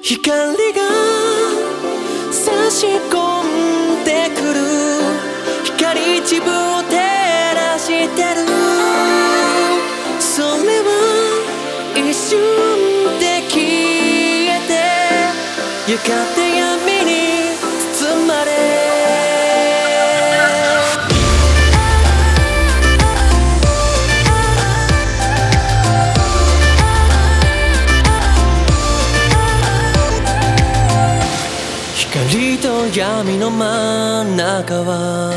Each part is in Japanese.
光が差し込んでくる。光一部を照らしてる。それは一瞬で消えてやがて闇に光と闇の真ん中は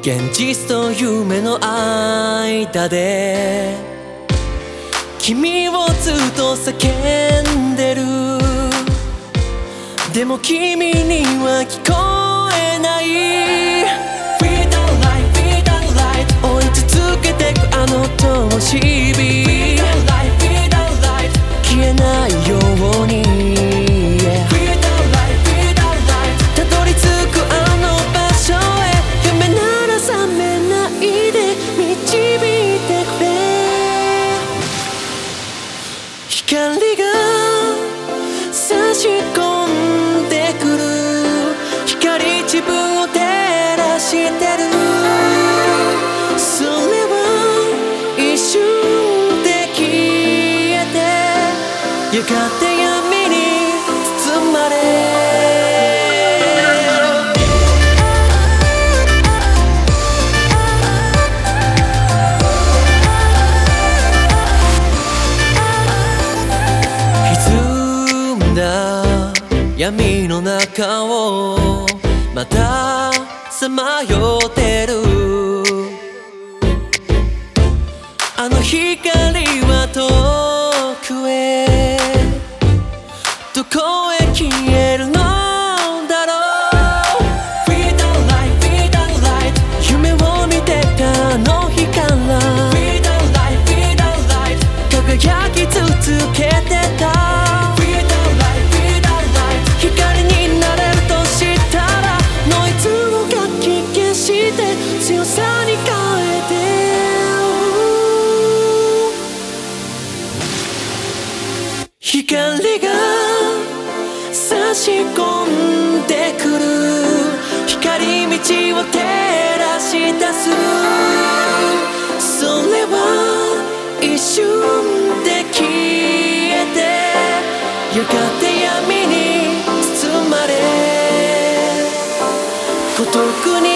現実と夢の間で君をずっと叫んでる。でも君には聞こえ闇の中をまたさまよってる。あの光差し込んでくる。光道を照らし出す。それは一瞬で消えてやがて闇に包まれ。孤独に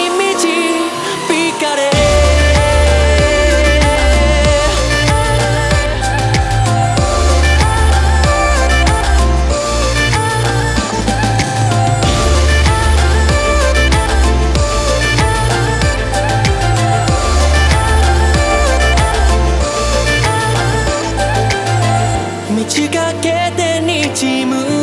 てにじむ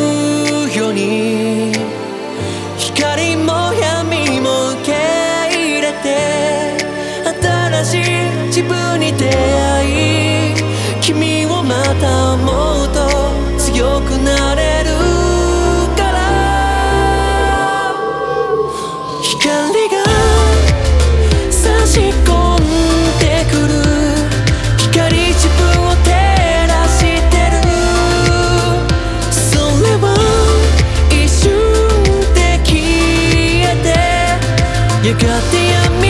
You got the